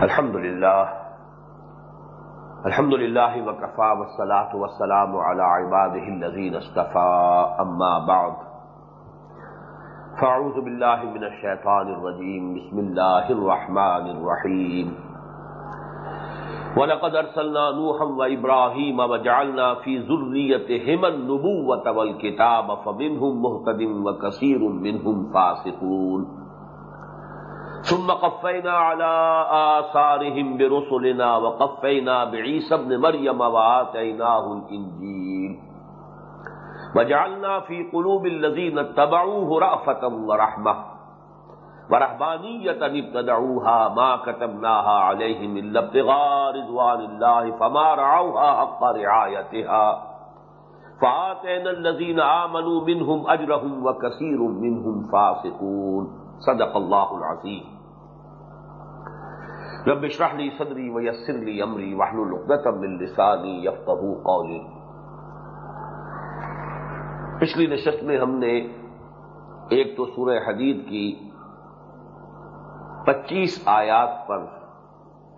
الحمد لله. الحمد لله وكفى والصلاة والسلام على عباده الذين اصطفى. أما بعد. فأعوذ بالله من الشيطان الرجيم. بسم الله الرحمن الرحيم. ولقد أرسلنا نوحا وإبراهيم وجعلنا في ذريتهما النبوة والكتاب فمنهم مهتد وكثير منهم فاسقون. ثم قفينا على آثارهم برسلنا وقفينا بعيسى ابن مريم وآتيناه الإنجيل. وجعلنا في قلوب الذين اتبعوه رأفة ورحمة. ورهبانية ابتدعوها ما كتبناها عليهم إلا ابتغاء رضوان الله فما رعوها حق رعايتها. فآتينا الذين آمنوا منهم أجرهم وكثير منهم فاسقون. صدق اللہ العظیم۔ رب اشرح لی صدری ویسر لی امری واحلل عقدۃ من لسانی یفقهوا قولی۔ پچھلی نشست میں ہم نے ایک تو سورہ حدید کی پچیس آیات پر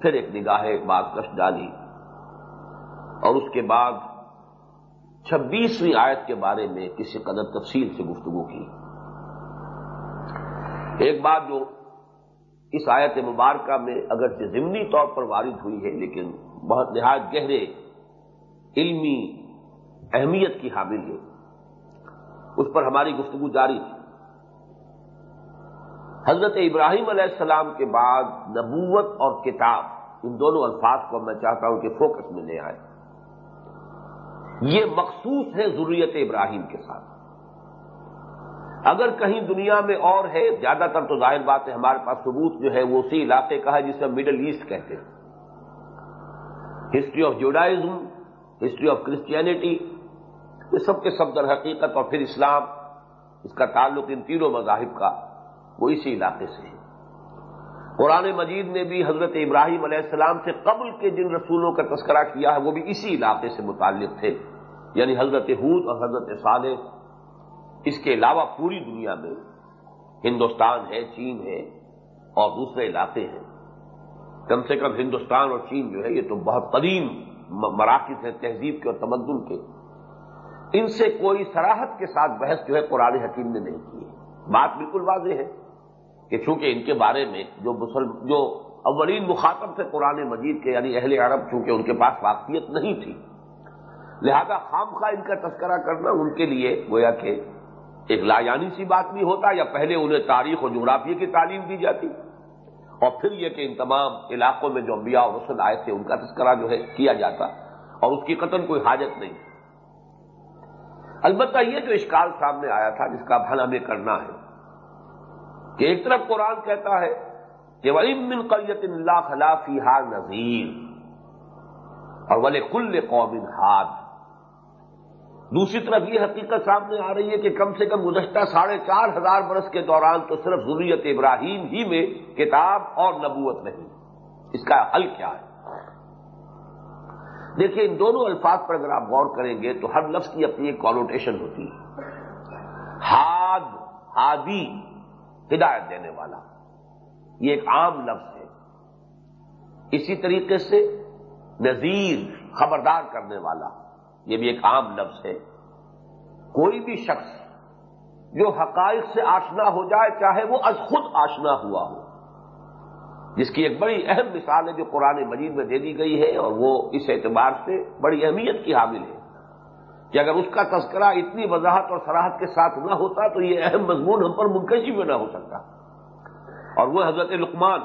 پھر ایک نگاہ بازکش ڈالی اور اس کے بعد چھبیسویں آیت کے بارے میں کسی قدر تفصیل سے گفتگو کی۔ ایک بات جو اس آیت مبارکہ میں اگرچہ ضمنی طور پر وارد ہوئی ہے، لیکن بہت نہایت گہرے علمی اہمیت کی حامل ہے۔ اس پر ہماری گفتگو جاری تھی۔ حضرت ابراہیم علیہ السلام کے بعد نبوت اور کتاب، ان دونوں الفاظ کو میں چاہتا ہوں کہ فوکس میں لے آئے۔ یہ مخصوص ہے ضروریت ابراہیم کے ساتھ۔ اگر کہیں دنیا میں اور ہے، زیادہ تر تو ظاہر بات ہے ہمارے پاس ثبوت جو ہے وہ اسی علاقے کا ہے جسے مڈل ایسٹ کہتے ہیں۔ History of Judaism history of Christianity یہ سب کے سب در حقیقت اور پھر اسلام، اس کا تعلق ان تینوں مذاہب کا وہ اسی علاقے سے ہے۔ قرآن مجید نے بھی حضرت ابراہیم علیہ السلام سے قبل کے جن رسولوں کا تذکرہ کیا ہے، وہ بھی اسی علاقے سے متعلق تھے۔ یعنی حضرت حود اور حضرت صالح اس کے علاوہ پوری دنیا میں ہندوستان ہے، چین ہے اور دوسرے علاقے ہیں۔ کم سے کم ہندوستان اور چین جو ہے، یہ تو بہت قدیم مراکز ہیں تہذیب کے اور تمدن کے۔ ان سے کوئی سراہد کے ساتھ بحث جو ہے قرآن حکیم نے نہیں کی ہے۔ بات بالکل واضح ہے کہ چونکہ ان کے بارے میں جو مسلم، جو اولین مخاطب تھے قرآن مجید کے یعنی اہل عرب، چونکہ ان کے پاس واقفیت نہیں تھی۔ لہذا خام خواہ ان کا تذکرہ کرنا ان کے لیے گویا کہ ایک لایانی سی بات بھی ہوتا یا پہلے انہیں تاریخ اور جغرافیہ کی تعلیم دی جاتی۔ اور پھر یہ کہ ان تمام علاقوں میں جو انبیاء اور رسل آئے تھے، ان کا تذکرہ جو ہے کیا جاتا۔ اور اس کی قتل کوئی حاجت نہیں۔ البتہ یہ جو اشکال سامنے آیا تھا، جس کا بھل ہمیں کرنا ہے، کہ ایک طرف قرآن کہتا ہے کہ من قریت اللہ خلافی ہار نذیر اور ولے کل قوم ہاتھ دوسری طرف یہ حقیقت سامنے آ رہی ہے کہ کم سے کم گزشتہ ساڑھے چار ہزار برس کے دوران تو صرف ضروریت ابراہیم ہی میں کتاب اور نبوت نہیں۔ اس کا حل کیا ہے؟ دیکھیے، ان دونوں الفاظ پر اگر آپ غور کریں گے تو ہر لفظ کی اپنی ایک کالوٹیشن ہوتی ہے۔ ہاد ہادی ہدایت دینے والا۔ یہ ایک عام لفظ ہے۔ اسی طریقے سے نذیر، خبردار کرنے والا۔ یہ بھی ایک عام لفظ ہے۔ کوئی بھی شخص جو حقائق سے آشنا ہو جائے، چاہے وہ از خود آشنا ہوا ہو۔ جس کی ایک بڑی اہم مثال ہے جو قرآن مجید میں دے دی گئی ہے، اور وہ اس اعتبار سے بڑی اہمیت کی حامل ہے۔ کہ اگر اس کا تذکرہ اتنی وضاحت اور سراہد کے ساتھ نہ ہوتا، تو یہ اہم مضمون ہم پر منکشی میں نہ ہو سکتا۔ اور وہ حضرت لقمان،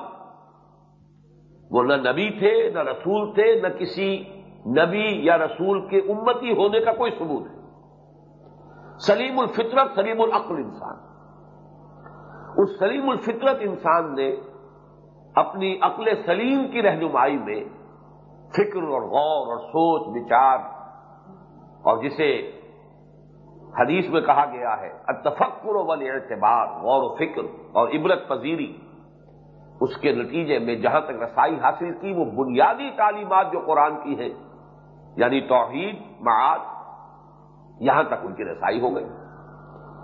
وہ نہ نبی تھے، نہ رسول تھے، نہ کسی نبی یا رسول کے امتی ہونے کا کوئی ثبوت ہے۔ سلیم الفطرت، سلیم العقل انسان۔ اس سلیم الفطرت انسان نے اپنی عقل سلیم کی رہنمائی میں فکر اور غور اور سوچ بچار اور جسے حدیث میں کہا گیا ہے اتفکر و اعتبار غور و فکر اور عبرت پذیری۔ اس کے نتیجے میں جہاں تک رسائی حاصل کی، وہ بنیادی تعلیمات جو قرآن کی ہے یعنی توحید، معاد، یہاں تک ان کی رسائی ہو گئی۔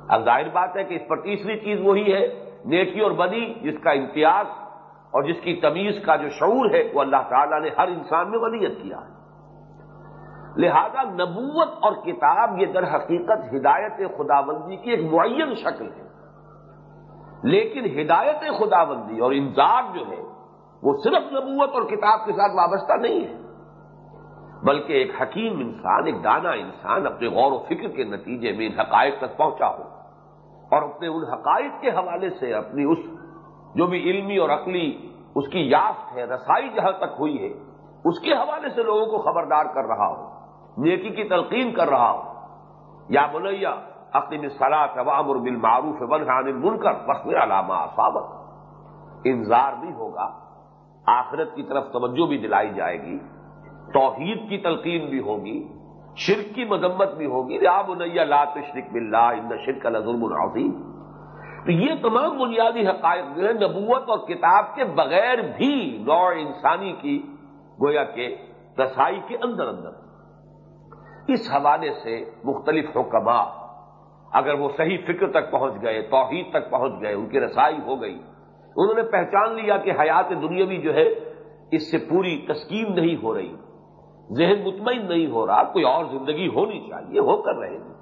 اب ظاہر بات ہے کہ اس پر تیسری چیز وہی ہے، نیکی اور بدی، جس کا امتیاز اور جس کی تمیز کا جو شعور ہے، وہ اللہ تعالیٰ نے ہر انسان میں ودیت کیا ہے۔ لہذا نبوت اور کتاب یہ در حقیقت ہدایت خدا بندی کی ایک معین شکل ہے۔ لیکن ہدایت خدا بندی اور انذار جو ہے، وہ صرف نبوت اور کتاب کے ساتھ وابستہ نہیں ہے۔ بلکہ ایک حکیم انسان، ایک دانا انسان اپنے غور و فکر کے نتیجے میں ان حقائق تک پہنچا ہو اور اپنے ان حقائق کے حوالے سے اپنی اس جو بھی علمی اور عقلی اس کی یافت ہے، رسائی جہاں تک ہوئی ہے، اس کے حوالے سے لوگوں کو خبردار کر رہا ہو، نیکی کی تلقین کر رہا ہو۔ یا بلیا اقیم صلاح عوام اور بل معروف بن بن کر بس علامہ صابت انظار بھی ہوگا، آخرت کی طرف توجہ بھی دلائی جائے گی۔ توحید کی تلقین بھی ہوگی، شرک کی مذمت بھی ہوگی راب الیا لا تشرک باللہ، ان شرک الظلم العظیم تو یہ تمام بنیادی حقائق جو ہے نبوت اور کتاب کے بغیر بھی نوع انسانی کی، گویا کے رسائی کے اندر اندر۔ اس حوالے سے مختلف حکما اگر وہ صحیح فکر تک پہنچ گئے، توحید تک پہنچ گئے، ان کی رسائی ہو گئی، انہوں نے پہچان لیا کہ حیات دنیاوی جو ہے، اس سے پوری تسکیم نہیں ہو رہی۔ ذہن مطمئن نہیں ہو رہا، کوئی اور زندگی ہونی چاہیے ہو کر رہے گی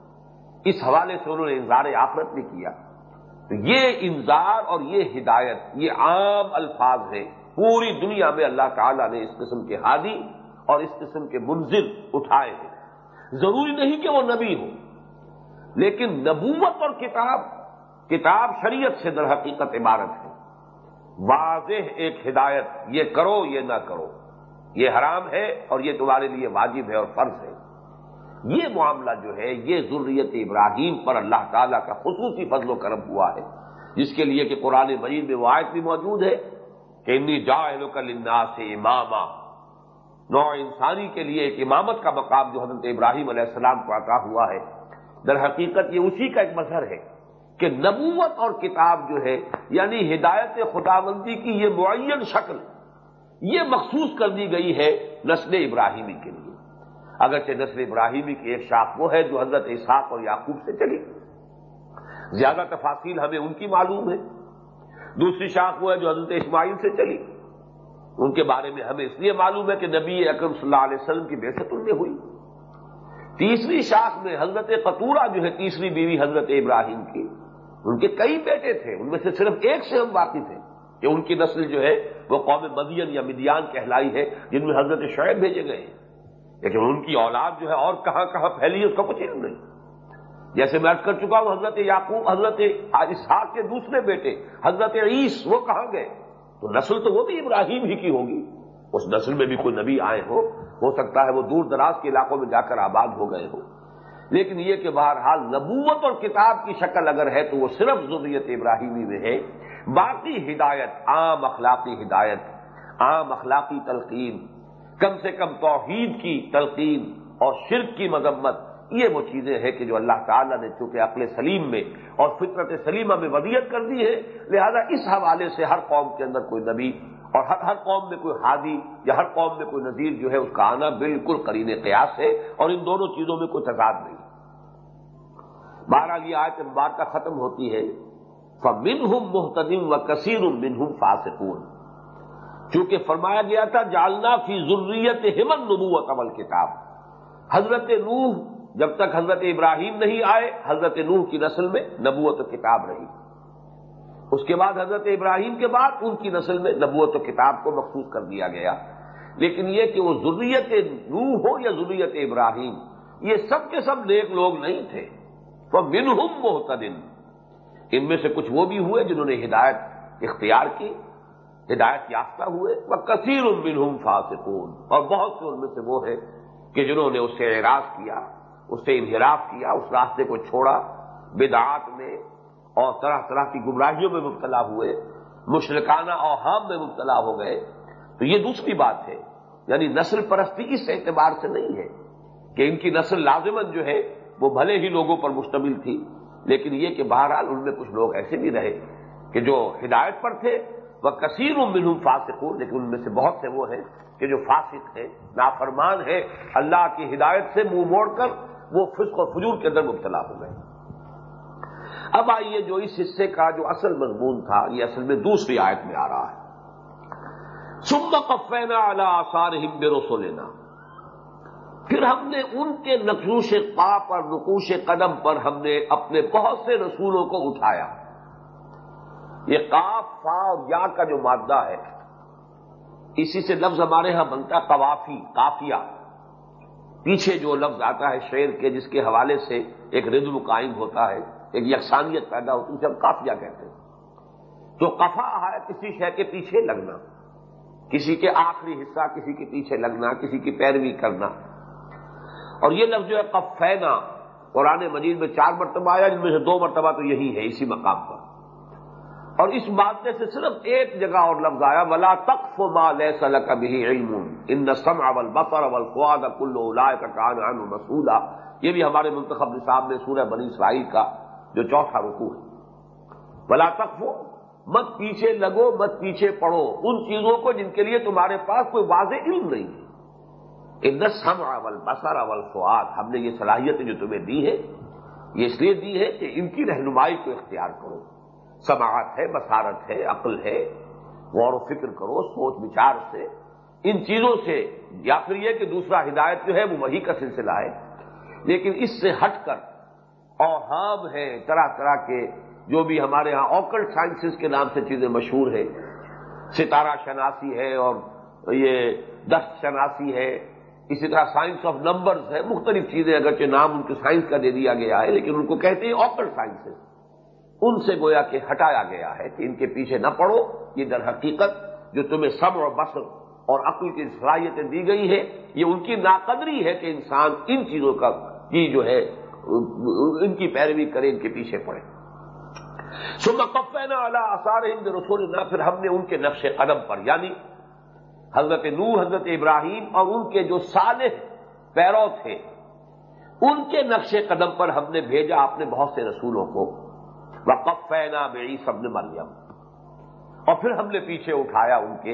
اس حوالے سے انہوں نے انظار آفرت بھی کیا۔ تو یہ انظار اور یہ ہدایت، یہ عام الفاظ ہے پوری دنیا میں اللہ تعالی نے اس قسم کے ہادی اور اس قسم کے منزل اٹھائے ہیں۔ ضروری نہیں کہ وہ نبی ہو لیکن نبوت اور کتاب کتاب شریعت سے در حقیقت عبارت ہے۔ واضح ایک ہدایت، یہ کرو، یہ نہ کرو۔ یہ حرام ہے اور یہ تمہارے لیے واجب ہے اور فرض ہے۔ یہ معاملہ جو ہے، یہ ضروریت ابراہیم پر اللہ تعالیٰ کا خصوصی فضل و کرم ہوا ہے۔ جس کے لیے کہ قرآن مجید میں وہ آیت بھی موجود ہے کہ انی جا لنا سے اماما۔ نو انسانی کے لیے ایک امامت کا مقام جو حضرت ابراہیم علیہ السلام کو عطا ہوا ہے۔ در حقیقت یہ اسی کا ایک مظہر ہے کہ نبوت اور کتاب جو ہے یعنی ہدایت خداوندی کی یہ معین شکل یہ مخصوص کر دی گئی ہے نسل ابراہیمی کے لیے۔ اگرچہ نسل ابراہیمی کی ایک شاخ وہ ہے جو حضرت اسحاق اور یعقوب سے چلی۔ زیادہ تفاصیل ہمیں ان کی معلوم ہے۔ دوسری شاخ وہ ہے جو حضرت اسماعیل سے چلی۔ ان کے بارے میں ہمیں اس لیے معلوم ہے کہ نبی اکرم صلی اللہ علیہ وسلم کی بےست ان میں ہوئی۔ تیسری شاخ میں حضرت قطورہ جو ہے، تیسری بیوی حضرت ابراہیم کی، ان کے کئی بیٹے تھے، ان میں سے صرف ایک سے ہم واقف ہیں۔ کہ ان کی نسل جو ہے وہ قوم مدین یا مدیان کہلائی ہے، جن میں حضرت شعیب بھیجے گئے ہیں۔ لیکن ان کی اولاد جو ہے اور کہاں کہاں پھیلی ہے، اس کا کچھ علم نہیں۔ جیسے میں ارد کر چکا ہوں، حضرت یعقوب، حضرت اسحاق کے دوسرے بیٹے، حضرت عیس، وہ کہاں گئے؟ تو نسل تو وہ بھی ابراہیم ہی کی ہوگی۔ اس نسل میں بھی کوئی نبی آئے ہو ہو سکتا ہے وہ دور دراز کے علاقوں میں جا کر آباد ہو گئے ہو۔ لیکن یہ کہ بہرحال نبوت اور کتاب کی شکل اگر ہے تو وہ صرف ضروریت ابراہیمی میں ہے۔ باقی ہدایت، عام اخلاقی ہدایت، عام اخلاقی تلقین، کم سے کم توحید کی تلقین اور شرک کی مذمت، یہ وہ چیزیں ہیں کہ جو اللہ تعالیٰ نے چونکہ عقل سلیم میں اور فطرت سلیمہ میں ودیت کر دی ہے، لہذا اس حوالے سے ہر قوم کے اندر کوئی نبی اور ہر ہر قوم میں کوئی ہادی یا ہر قوم میں کوئی نظیر جو ہے اس کا آنا بالکل قرین قیاس ہے اور ان دونوں چیزوں میں کوئی تضاد نہیں۔ بہرحال یہ آیت مبارکہ ختم ہوتی ہے۔ من ہوں محتدم و کثیر من ہوں فاسقون۔ چونکہ فرمایا گیا تھا جالنا فی ضروریت ہمن نبوت عمل کتاب حضرت نوح، جب تک حضرت ابراہیم نہیں آئے، حضرت نوح کی نسل میں نبوت و کتاب رہی۔ اس کے بعد حضرت ابراہیم کے بعد ان کی نسل میں نبوت و کتاب کو مخصوص کر دیا گیا۔ لیکن یہ کہ وہ ضروریت نوح ہو یا ضروریت ابراہیم، یہ سب کے سب نیک لوگ نہیں تھے۔ وہ منہم محتدن ان میں سے کچھ وہ بھی ہوئے جنہوں نے ہدایت اختیار کی، ہدایت یافتہ ہوئے، وہ کثیر منہم فاسقون، اور بہت سے ان میں سے وہ ہے کہ جنہوں نے اس سے اعراض کیا، اس سے انحراف کیا، اس راستے کو چھوڑا، بدعات میں اور طرح طرح کی گمراہیوں میں مبتلا ہوئے، مشرکانہ اوہام میں مبتلا ہو گئے۔ تو یہ دوسری بات ہے یعنی نسل پرستی اس اعتبار سے نہیں ہے کہ ان کی نسل لازمن جو ہے وہ بھلے ہی لوگوں پر مشتمل تھی۔ لیکن یہ کہ بہرحال ان میں کچھ لوگ ایسے بھی رہے کہ جو ہدایت پر تھے وہ کثیر منہم فاسق لیکن ان میں سے بہت سے وہ ہیں کہ جو فاسق ہیں، نافرمان ہیں، اللہ کی ہدایت سے منہ موڑ کر وہ فسق اور فجور کے اندر مبتلا ہو گئے۔ اب آئیے جو اس حصے کا جو اصل مضمون تھا، یہ اصل میں دوسری آیت میں آ رہا ہے۔ سم کفینا اعلی آسار ہند رسو لینا پھر ہم نے ان کے نقوش پا پر، نقوش قدم پر ہم نے اپنے بہت سے رسولوں کو اٹھایا۔ یہ کاف، فا اور یا کا جو مادہ ہے، اسی سے لفظ ہمارے ہاں بنتا قوافی کافیہ۔ پیچھے جو لفظ آتا ہے شعر کے، جس کے حوالے سے ایک ردم قائم ہوتا ہے، ایک یکسانیت پیدا ہوتی ہے، اسے ہم کافیہ کہتے ہیں۔ تو کفا ہے، کسی شے کے پیچھے لگنا، کسی کے آخری حصہ، کسی کے پیچھے لگنا، کسی کی پیروی کرنا۔ اور یہ لفظ جو ہے کفینا قرآن مجید میں چار مرتبہ آیا، جن میں سے دو مرتبہ تو یہی ہے، اسی مقام پر۔ اور اس مادے سے صرف ایک جگہ اور لفظ آیا، ولا تخف ما لے سل کبھی علم ان سم اول بفر اول فواد کلو کا کان مسودا یہ بھی ہمارے منتخب نصاب میں سورہ بنی اسرائیل کا جو چوتھا رکو ہے۔ ولا تخف مت پیچھے لگو، مت پیچھے پڑو ان چیزوں کو جن کے لیے تمہارے پاس کوئی واضح علم نہیں ہے۔ ان سم اول بسر اول فواد ہم نے یہ صلاحیتیں جو تمہیں دی ہے، یہ اس لیے دی ہے کہ ان کی رہنمائی کو اختیار کرو۔ سماعت ہے، بصارت ہے، عقل ہے، غور و فکر کرو، سوچ بچار سے۔ ان چیزوں سے، یا پھر یہ کہ دوسرا ہدایت جو ہے، وہ وہی کا سلسلہ ہے۔ لیکن اس سے ہٹ کر اوہام ہے طرح طرح کے جو بھی ہمارے ہاں اوکل سائنسز کے نام سے چیزیں مشہور ہیں۔ ستارہ شناسی ہے اور یہ دست شناسی ہے۔ اسی طرح سائنس آف نمبرز ہے، مختلف چیزیں اگرچہ نام ان کے سائنس کا دے دیا گیا ہے، لیکن ان کو کہتے ہیں اوکل سائنسز ان سے گویا کہ ہٹایا گیا ہے کہ ان کے پیچھے نہ پڑو، یہ در حقیقت جو تمہیں صبر اور بسر اور عقل کی صلاحیتیں دی گئی ہے یہ ان کی ناقدری ہے کہ انسان ان چیزوں کا کی جو ہے، ان کی پیروی کرے، ان کے پیچھے پڑے۔ سب کفینا اللہ آثار ہند رسول نہ پھر ہم نے ان کے نقش قدم پر یعنی حضرت نور، حضرت ابراہیم اور ان کے جو صالح پیرو تھے، ان کے نقش قدم پر ہم نے بھیجا اپنے بہت سے رسولوں کو۔ وقفینا بے سب نے مریم اور پھر ہم نے پیچھے اٹھایا ان کے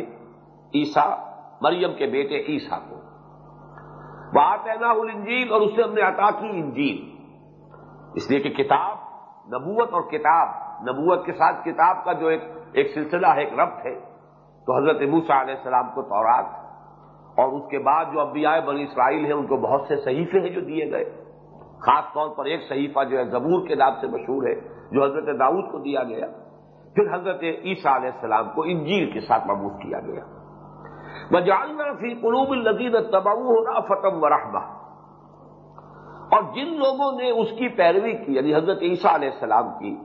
عیسا مریم کے بیٹے عیسا کو۔ بات ہے نا انجیل اور اسے ہم نے عطا کی انجیل۔ اس لیے کہ کتاب نبوت اور کتاب، نبوت کے ساتھ کتاب کا جو ایک ایک سلسلہ ہے، ایک ربط ہے۔ تو حضرت موسا علیہ السلام کو تورات اور اس کے بعد جو ابیائے بنی اسرائیل ہیں، ان کو بہت سے صحیفے ہیں جو دیے گئے۔ خاص طور پر ایک صحیفہ جو ہے، زبور کے نام سے مشہور ہے، جو حضرت داؤد کو دیا گیا۔ پھر حضرت عیسیٰ علیہ السلام کو انجیل کے ساتھ مبوس کیا گیا۔ بجالنا فی قلوب الزین تباؤ فتم و رحمہ اور جن لوگوں نے اس کی پیروی کی یعنی حضرت عیسیٰ علیہ السلام کی،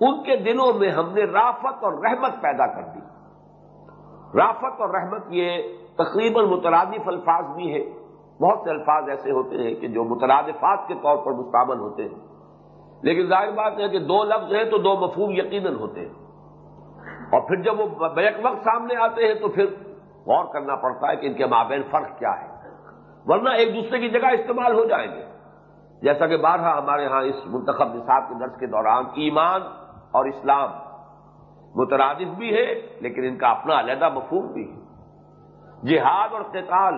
ان کے دلوں میں ہم نے رافت اور رحمت پیدا کر دی۔ رافت اور رحمت یہ تقریباً مترادف الفاظ بھی ہے بہت سے الفاظ ایسے ہوتے ہیں کہ جو مترادفات کے طور پر مستعمل ہوتے ہیں۔ لیکن ظاہر بات ہے کہ دو لفظ ہیں تو دو مفہوم یقیناً ہوتے ہیں۔ اور پھر جب وہ بیک وقت سامنے آتے ہیں تو پھر غور کرنا پڑتا ہے کہ ان کے مابین فرق کیا ہے۔ ورنہ ایک دوسرے کی جگہ استعمال ہو جائیں گے۔ جیسا کہ بارہ ہمارے ہاں اس منتخب نصاب کے درس کے دوران ایمان اور اسلام مترادف بھی ہے، لیکن ان کا اپنا علیحدہ مفہوم بھی ہے۔ جہاد اور قتال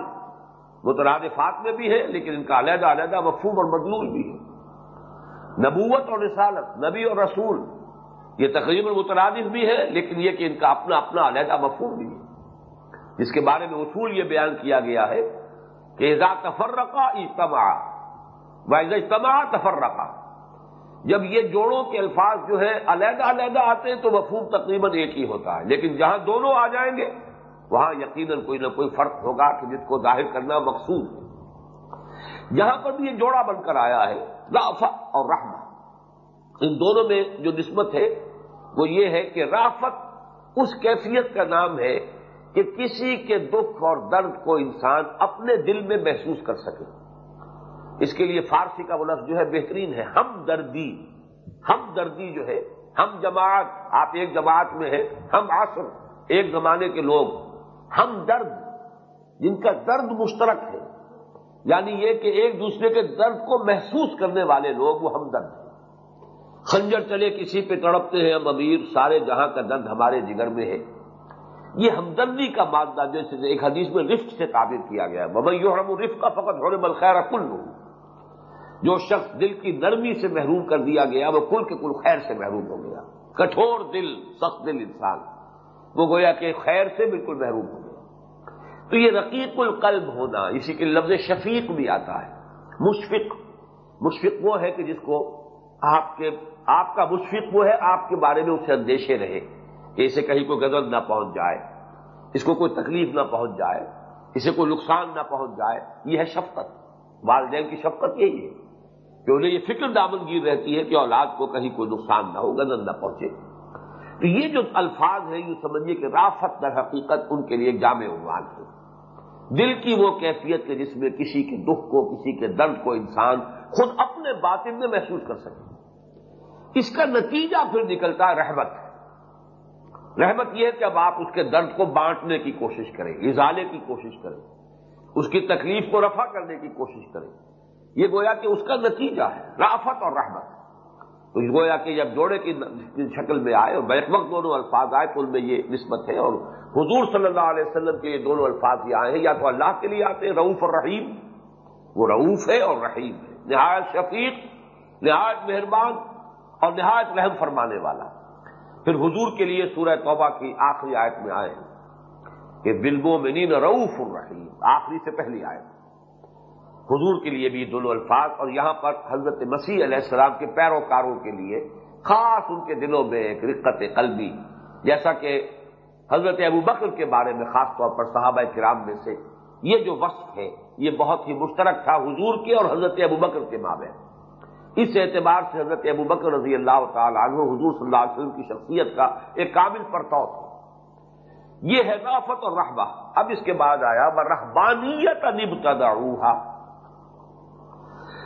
مترادفات میں بھی ہے، لیکن ان کا علیحدہ علیحدہ مفہوم اور مضمون بھی ہے۔ نبوت اور رسالت، نبی اور رسول، یہ تقریباً مترادف بھی ہے، لیکن یہ کہ ان کا اپنا اپنا علیحدہ مفہوم بھی ہے۔ جس کے بارے میں اصول یہ بیان کیا گیا ہے کہ ایزا تفر رکھا اجتماع وائز اجتماع تفر رکھا جب یہ جوڑوں کے الفاظ جو ہے علیحدہ علیحدہ آتے ہیں تو مفہوم تقریباً ایک ہی ہوتا ہے۔ لیکن جہاں دونوں آ جائیں گے، وہاں یقیناً کوئی نہ کوئی فرق ہوگا کہ جس کو ظاہر کرنا مقصود ہے۔ جہاں پر بھی یہ جوڑا بن کر آیا ہے رافت اور رحمہ۔ ان دونوں میں جو نسبت ہے، وہ یہ ہے کہ رافت اس کیفیت کا نام ہے کہ کسی کے دکھ اور درد کو انسان اپنے دل میں محسوس کر سکے۔ اس کے لیے فارسی کا وہ لفظ جو ہے بہترین ہے ہم دردی ہم دردی جو ہے، ہم جماعت، آپ ایک جماعت میں ہیں، ہم آسر ایک زمانے کے لوگ۔ ہم درد جن کا درد مشترک ہے یعنی یہ کہ ایک دوسرے کے درد کو محسوس کرنے والے لوگ وہ ہمدرد ہیں۔ خنجر چلے کسی پہ تڑپتے ہیں، ہم امیر، سارے جہاں کا درد ہمارے جگر میں ہے۔ یہ ہمدردی کا مادہ جیسے ایک حدیث میں رفت سے تعبیر کیا گیا ہے۔ ببیو ہم رفت کا فقط ہونے بل خیر کل جو شخص دل کی نرمی سے محروم کر دیا گیا، وہ کل کے کل خیر سے محروم ہو گیا۔ کٹھور دل، سخت دل انسان۔ وہ گویا کہ خیر سے بالکل محروم ہو گیا۔ تو یہ رقیق القلب ہونا، اسی کے لفظ شفیق بھی آتا ہے۔ مشفق۔ مشفق وہ ہے کہ جس کو آپ کے، آپ کا مشفق وہ ہے، آپ کے بارے میں اسے اندیشے رہے۔ کہ اسے کہیں کوئی غزل نہ پہنچ جائے، اس کو کوئی تکلیف نہ پہنچ جائے، اسے کوئی نقصان نہ پہنچ جائے۔ یہ ہے شفقت۔ والدین کی شفقت یہی ہے۔ کہ انہیں یہ فکر دامنگیر رہتی ہے کہ اولاد کو کہیں کوئی نقصان نہ ہو غزل نہ پہنچے۔ تو یہ جو الفاظ ہیں، یوں سمجھیے کہ رافت در حقیقت ان کے لیے جامع عنوان ہے۔ دل کی وہ کیفیت کے جس میں کسی کے دکھ کو، کسی کے درد کو انسان خود اپنے باطن میں محسوس کر سکے۔ اس کا نتیجہ پھر نکلتا ہے رحمت۔ رحمت یہ ہے کہ اب آپ اس کے درد کو بانٹنے کی کوشش کریں ازالے کی کوشش کریں، اس کی تکلیف کو رفع کرنے کی کوشش کریں۔ یہ گویا کہ اس کا نتیجہ ہے، رافت اور رحمت۔ تو گویا کہ جب جوڑے کی شکل میں آئے اور بیک وقت دونوں الفاظ آئے، تو ان میں یہ نسبت ہے اور حضور صلی اللہ علیہ وسلم کے یہ دونوں الفاظ یہ آئے ہیں، یا تو اللہ کے لیے آتے ہیں، رعوف اور رحیم۔ وہ رعوف ہے اور رحیم ہے۔ نہایت شفیق، نہایت مہربان اور نہایت رحم فرمانے والا۔ پھر حضور کے لیے سورہ توبہ کی آخری آیت میں آئے کہ بلبوں میں نین رعوف الرحیم۔ آخری سے پہلی آیت۔ حضور کے لیے بھی دونوں الفاظ اور یہاں پر حضرت مسیح علیہ السلام کے پیروکاروں کے لیے خاص ان کے دلوں میں ایک رقت قلبی، جیسا کہ حضرت ابو بکر کے بارے میں خاص طور پر صحابہ کرام میں سے یہ جو وصف ہے، یہ بہت ہی مشترک تھا حضور کے اور حضرت ابو بکر کے مابین۔ اس اعتبار سے حضرت ابو بکر رضی اللہ تعالیٰ عنہ حضور صلی اللہ علیہ وسلم کی شخصیت کا ایک قابل پرتو تھا۔ یہ ہے نافت اور رحبہ اب اس کے بعد آیا وہ رحبانیت نبتدا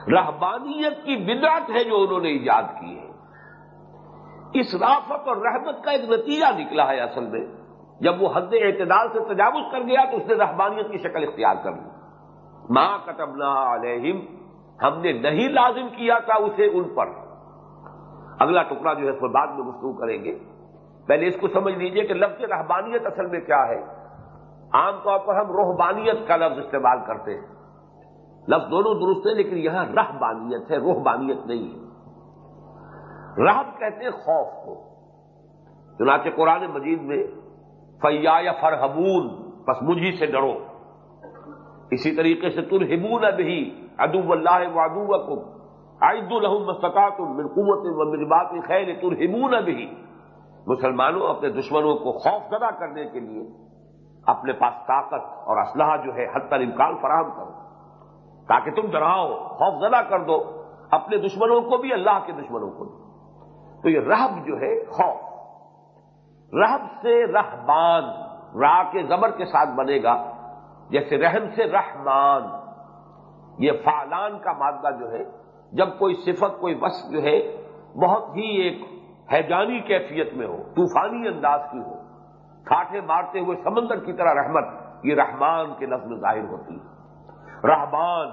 رحبانیت کی بدعت ہے جو انہوں نے ایجاد کی ہے۔ اس رافت اور رحمت کا ایک نتیجہ نکلا ہے اصل میں۔ جب وہ حد اعتدال سے تجاوز کر گیا تو اس نے رحبانیت کی شکل اختیار کر لی۔ ماں کتبنا علیہم ہم نے نہیں لازم کیا تھا اسے ان پر۔ اگلا ٹکڑا جو ہے اس پر بعد میں گفتگو کریں گے۔ پہلے اس کو سمجھ لیجیے کہ لفظ رحبانیت اصل میں کیا ہے۔ عام طور پر ہم روحبانیت کا لفظ استعمال کرتے ہیں۔ لفظ دونوں درست ہیں، لیکن یہاں رحبانیت ہے، روحبانیت نہیں ہے۔ رحب کہتے ہیں خوف کو۔ چنانچہ قرآن مجید میں فیا یا فرحبون بس مجھے سے ڈرو۔ اسی طریقے سے تر ہبون اب ہی ادو اللہ و ادو کو عید الحم سکا تم قوت و مجبات خیر تر ہبون اب ہی مسلمانوں، اپنے دشمنوں کو خوف زدہ کرنے کے لیے اپنے پاس طاقت اور اسلحہ جو ہے حد تر امکان فراہم کرو۔ تاکہ تم ڈراؤ، خوف زدہ کر دو، اپنے دشمنوں کو بھی، اللہ کے دشمنوں کو بھی۔ تو یہ رحب جو ہے، خوف۔ رحب سے رحبان راہ کے زبر کے ساتھ بنے گا۔ جیسے رحم سے رحمان۔ یہ فعلان کا مادہ جو ہے، جب کوئی صفت، کوئی بس جو ہے، بہت ہی ایک حیجانی کیفیت میں ہو، طوفانی انداز کی ہو۔ کھاٹے مارتے ہوئے سمندر کی طرح رحمت، یہ رحمان کے لفظ میں ظاہر ہوتی ہے۔ رحمان،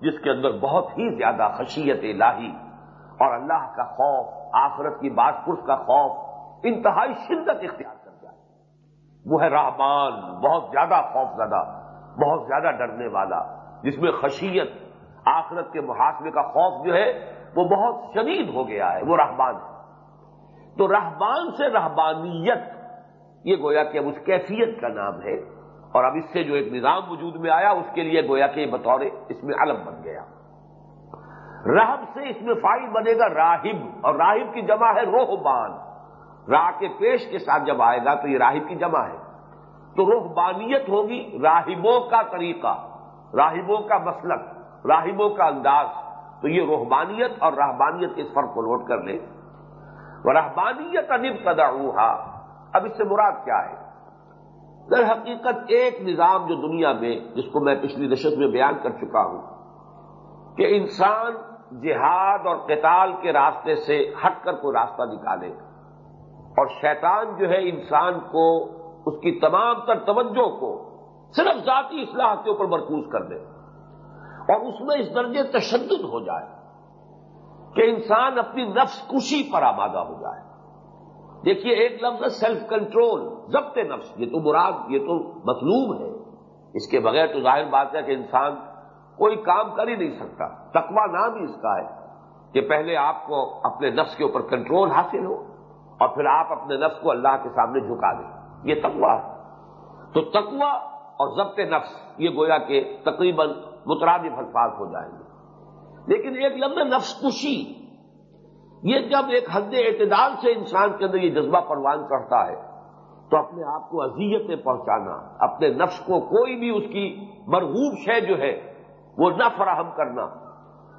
جس کے اندر بہت ہی زیادہ خشیت الہی اور اللہ کا خوف، آخرت کی باس پرس کا خوف، انتہائی شدت اختیار کر جائے وہ ہے رحمان، بہت زیادہ خوف زدہ بہت زیادہ ڈرنے والا، جس میں خشیت، آخرت کے محاسبے کا خوف جو ہے، وہ بہت شدید ہو گیا ہے، وہ رحمان ہے۔ تو رحبان سے رحبانیت یہ گویا کہ اب اس کیفیت کا نام ہے۔ اور اب اس سے جو ایک نظام وجود میں آیا، اس کے لیے گویا کہ بطور اس میں علم بن گیا۔ رحب سے اس میں فائل بنے گا راہب، اور راہب کی جمع ہے روحبان راہ کے پیش کے ساتھ جب آئے گا تو یہ راہب کی جمع ہے۔ تو روحبانیت ہوگی راہبوں کا طریقہ، راہبوں کا مسلک، راہبوں کا انداز۔ تو یہ روحبانیت اور راہبانیت کے اس فرق کو نوٹ کر لیں۔ رحبانیت انب قدا اب اس سے مراد کیا ہے؟ در حقیقت ایک نظام جو دنیا میں، جس کو میں پچھلی نشست میں بیان کر چکا ہوں، کہ انسان جہاد اور قتال کے راستے سے ہٹ کر کوئی راستہ نکالے اور شیطان جو ہے انسان کو، اس کی تمام تر توجہ کو صرف ذاتی اصلاح کے اوپر مرکوز کر دے اور اس میں اس درجے تشدد ہو جائے کہ انسان اپنی نفس کشی پر آمادہ ہو جائے۔ دیکھیے ایک لفظ ہے سیلف کنٹرول ضبط نفس۔ یہ تو مراد، یہ تو مطلوب ہے۔ اس کے بغیر تو ظاہر بات ہے کہ انسان کوئی کام کر ہی نہیں سکتا۔ تقوا نام ہی اس کا ہے کہ پہلے آپ کو اپنے نفس کے اوپر کنٹرول حاصل ہو اور پھر آپ اپنے نفس کو اللہ کے سامنے جھکا دیں۔ یہ تقوا ہے۔ تو تقوا اور ضبط نفس، یہ گویا کہ تقریباً مترادف الفاظ ہو جائیں گے۔ لیکن ایک لفظ نفس کشی۔ یہ جب ایک حد اعتدال سے انسان کے اندر یہ جذبہ پروان چڑھتا ہے، تو اپنے آپ کو اذیتیں پہنچانا، اپنے نفس کو کوئی بھی اس کی مرغوب شے جو ہے، وہ نہ فراہم کرنا،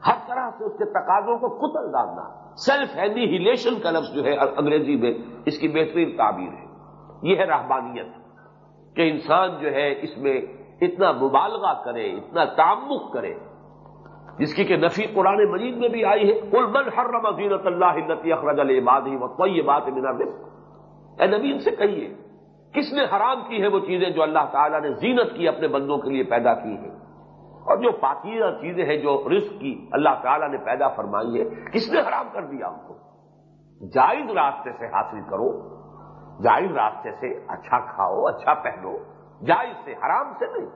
ہر طرح سے اس کے تقاضوں کو کتل ڈالنا۔ سیلف اینیہیلیشن کا لفظ جو ہے انگریزی میں اس کی بہترین تعبیر ہے۔ یہ ہے رحبانیت کہ انسان جو ہے اس میں اتنا مبالغہ کرے، اتنا تعمق کرے۔ جس کی کہ نفی قرآن مجید میں بھی آئی ہے کل من حرم زینت اللہ اخرج العباد ہی یہ بات میرا اے نبی، ان سے کہیے، کس نے حرام کی ہے وہ چیزیں جو اللہ تعالیٰ نے زینت کی اپنے بندوں کے لیے پیدا کی ہے اور جو پاکیزہ چیزیں ہیں جو رزق کی اللہ تعالیٰ نے پیدا فرمائی ہے کس نے حرام کر دیا ان کو؟ جائز راستے سے حاصل کرو، جائز راستے سے اچھا کھاؤ اچھا پہنو، جائز سے، حرام سے نہیں۔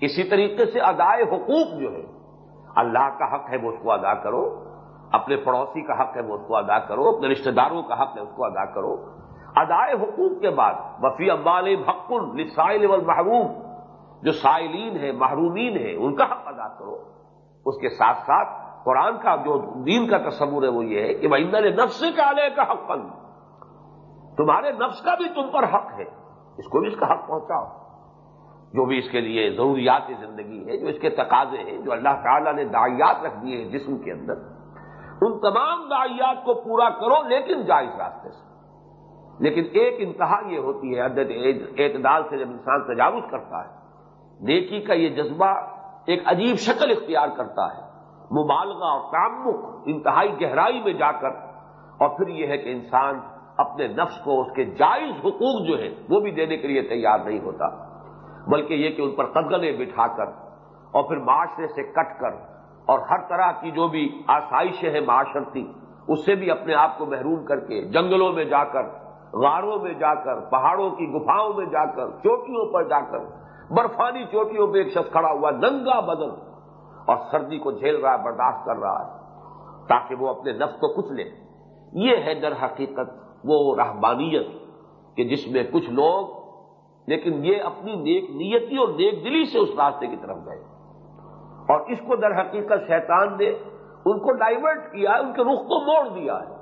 اسی طریقے سے ادائے حقوق جو ہے اللہ کا حق ہے وہ اس کو ادا کرو، اپنے پڑوسی کا حق ہے وہ اس کو ادا کرو، اپنے رشتہ داروں کا حق ہے اس کو ادا کرو۔ ادائے حقوق کے بعد، وفی ابال بھکن لسائل محروم جو سائلین ہیں، محرومین ہیں، ان کا حق ادا کرو۔ اس کے ساتھ ساتھ، قرآن کا جو دین کا تصور ہے وہ یہ ہے کہ بھائی نے نفس کا علیہ کا حق پن تمہارے نفس کا بھی تم پر حق ہے، اس کو بھی اس کا حق پہنچاؤ۔ جو بھی اس کے لیے ضروریات زندگی ہے، جو اس کے تقاضے ہیں، جو اللہ تعالیٰ نے دائیات رکھ دیے ہیں جسم کے اندر، ان تمام دائیات کو پورا کرو لیکن جائز راستے سے۔ لیکن ایک انتہا یہ ہوتی ہے، عدد اعتدال سے جب انسان تجاوز کرتا ہے، نیکی کا یہ جذبہ ایک عجیب شکل اختیار کرتا ہے۔ مبالغہ اور تعمق، انتہائی گہرائی میں جا کر، اور پھر یہ ہے کہ انسان اپنے نفس کو اس کے جائز حقوق جو ہے وہ بھی دینے کے لیے تیار نہیں ہوتا۔ بلکہ یہ کہ ان پر قدگلے بٹھا کر اور پھر معاشرے سے کٹ کر اور ہر طرح کی جو بھی آسائشیں ہیں معاشرتی، اس سے بھی اپنے آپ کو محروم کر کے جنگلوں میں جا کر، غاروں میں جا کر، پہاڑوں کی گفاؤں میں جا کر، چوٹیوں پر جا کر، برفانی چوٹیوں پہ ایک شخص کھڑا ہوا، ننگا بدن اور سردی کو جھیل رہا ہے برداشت کر رہا ہے، تاکہ وہ اپنے نفس کو کچھ لے۔ یہ ہے در حقیقت وہ رہبانیت کہ جس میں کچھ لوگ لیکن یہ اپنی نیک نیتی اور نیک دلی سے اس راستے کی طرف گئے اور اس کو در حقیقت شیطان نے ان کو ڈائیورٹ کیا ان کے رخ کو موڑ دیا ہے۔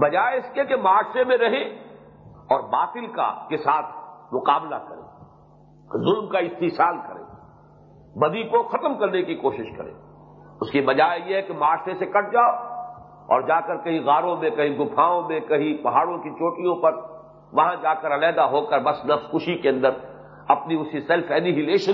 بجائے اس کے کہ معاشرے میں رہے اور باطل کا کے ساتھ مقابلہ کرے ظلم کا استحصال کرے بدی کو ختم کرنے کی کوشش کرے اس کی بجائے یہ ہے کہ معاشرے سے کٹ جاؤ اور جا کر کہیں غاروں میں، کہیں گفاؤں میں، کہیں پہاڑوں کی چوٹیوں پر وہاں جا کر علیحدہ ہو کر بس نفس خوشی کے اندر اپنی اسی سیلف اینیہیلیشن